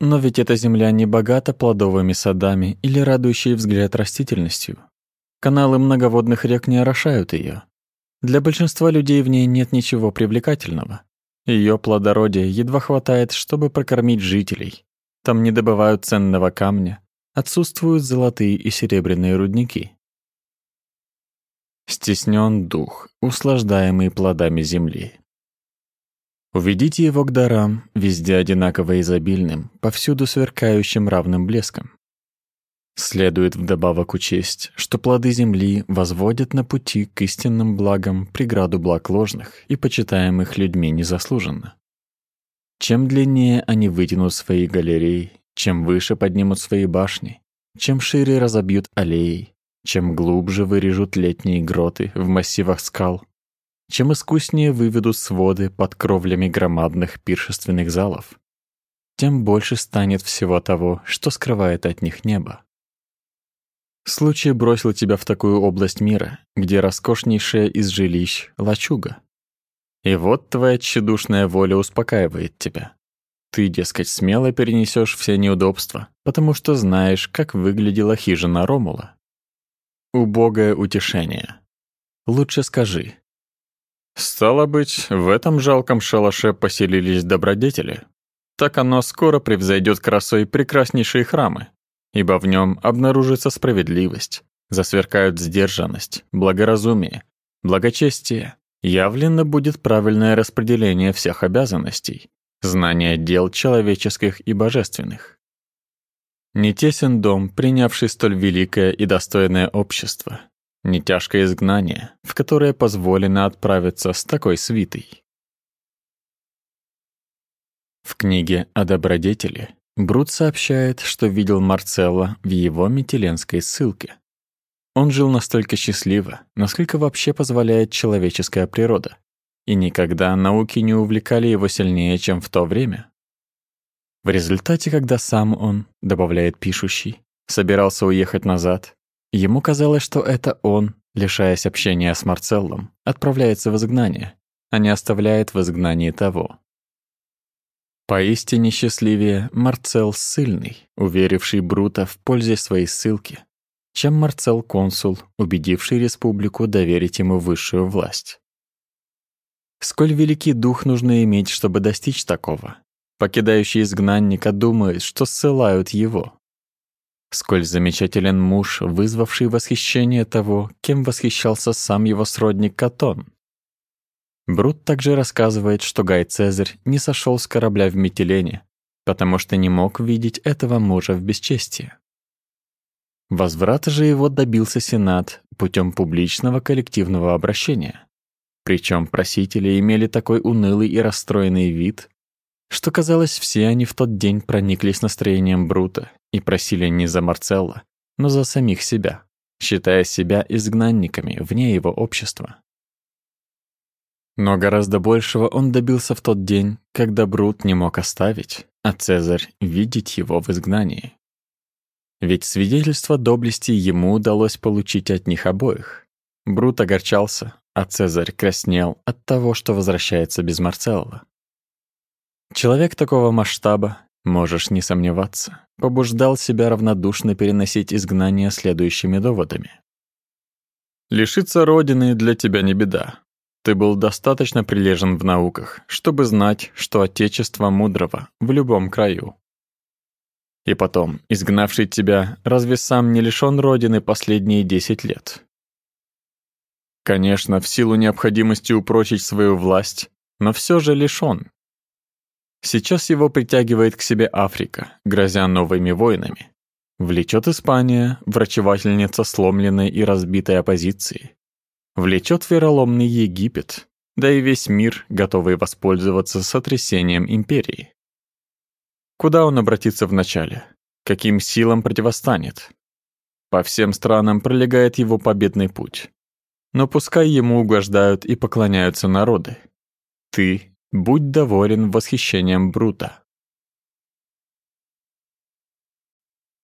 Но ведь эта земля не богата плодовыми садами или радующей взгляд растительностью. Каналы многоводных рек не орошают ее. Для большинства людей в ней нет ничего привлекательного. Ее плодородия едва хватает, чтобы прокормить жителей. Там не добывают ценного камня, отсутствуют золотые и серебряные рудники. Стеснен дух, услаждаемый плодами земли. Уведите его к дарам, везде одинаково изобильным, повсюду сверкающим равным блеском. Следует вдобавок учесть, что плоды земли возводят на пути к истинным благам преграду благ ложных и почитаемых людьми незаслуженно. Чем длиннее они вытянут свои галереи, чем выше поднимут свои башни, чем шире разобьют аллеи, чем глубже вырежут летние гроты в массивах скал, чем искуснее выведут своды под кровлями громадных пиршественных залов, тем больше станет всего того, что скрывает от них небо. Случай бросил тебя в такую область мира, где роскошнейшая из жилищ — лачуга. И вот твоя тщедушная воля успокаивает тебя. Ты, дескать, смело перенесешь все неудобства, потому что знаешь, как выглядела хижина Ромула. Убогое утешение. Лучше скажи. Стало быть, в этом жалком шалаше поселились добродетели. Так оно скоро превзойдет красой прекраснейшие храмы, ибо в нем обнаружится справедливость, засверкают сдержанность, благоразумие, благочестие, явлено будет правильное распределение всех обязанностей, знание дел человеческих и божественных. Не тесен дом, принявший столь великое и достойное общество, не тяжкое изгнание, в которое позволено отправиться с такой свитой. В книге о добродетели Брут сообщает, что видел Марцелла в его метеленской ссылке. Он жил настолько счастливо, насколько вообще позволяет человеческая природа, и никогда науки не увлекали его сильнее, чем в то время. В результате, когда сам он, добавляет пишущий, собирался уехать назад, ему казалось, что это он, лишаясь общения с Марцеллом, отправляется в изгнание, а не оставляет в изгнании того. Поистине счастливее Марцел Ссыльный, уверивший Брута в пользе своей ссылки, чем Марцел Консул, убедивший республику доверить ему высшую власть. Сколь великий дух нужно иметь, чтобы достичь такого? Покидающий изгнанника думает, что ссылают его. Сколь замечателен муж, вызвавший восхищение того, кем восхищался сам его сродник Катон. Брут также рассказывает, что Гай Цезарь не сошел с корабля в Митилене, потому что не мог видеть этого мужа в бесчестии. Возврата же его добился Сенат путем публичного коллективного обращения. Причем просители имели такой унылый и расстроенный вид, что, казалось, все они в тот день прониклись настроением Брута и просили не за Марцелла, но за самих себя, считая себя изгнанниками вне его общества. Но гораздо большего он добился в тот день, когда Брут не мог оставить, а Цезарь видеть его в изгнании. Ведь свидетельство доблести ему удалось получить от них обоих. Брут огорчался, а Цезарь краснел от того, что возвращается без Марцелла. Человек такого масштаба, можешь не сомневаться, побуждал себя равнодушно переносить изгнание следующими доводами. «Лишиться Родины для тебя не беда. Ты был достаточно прилежен в науках, чтобы знать, что Отечество мудрого в любом краю. И потом, изгнавший тебя, разве сам не лишён Родины последние десять лет? Конечно, в силу необходимости упрочить свою власть, но все же лишён. Сейчас его притягивает к себе Африка, грозя новыми войнами. Влечет Испания, врачевательница сломленной и разбитой оппозиции влечет вероломный Египет, да и весь мир, готовый воспользоваться сотрясением империи. Куда он обратится вначале? Каким силам противостанет? По всем странам пролегает его победный путь. Но пускай ему угождают и поклоняются народы. Ты будь доволен восхищением Брута.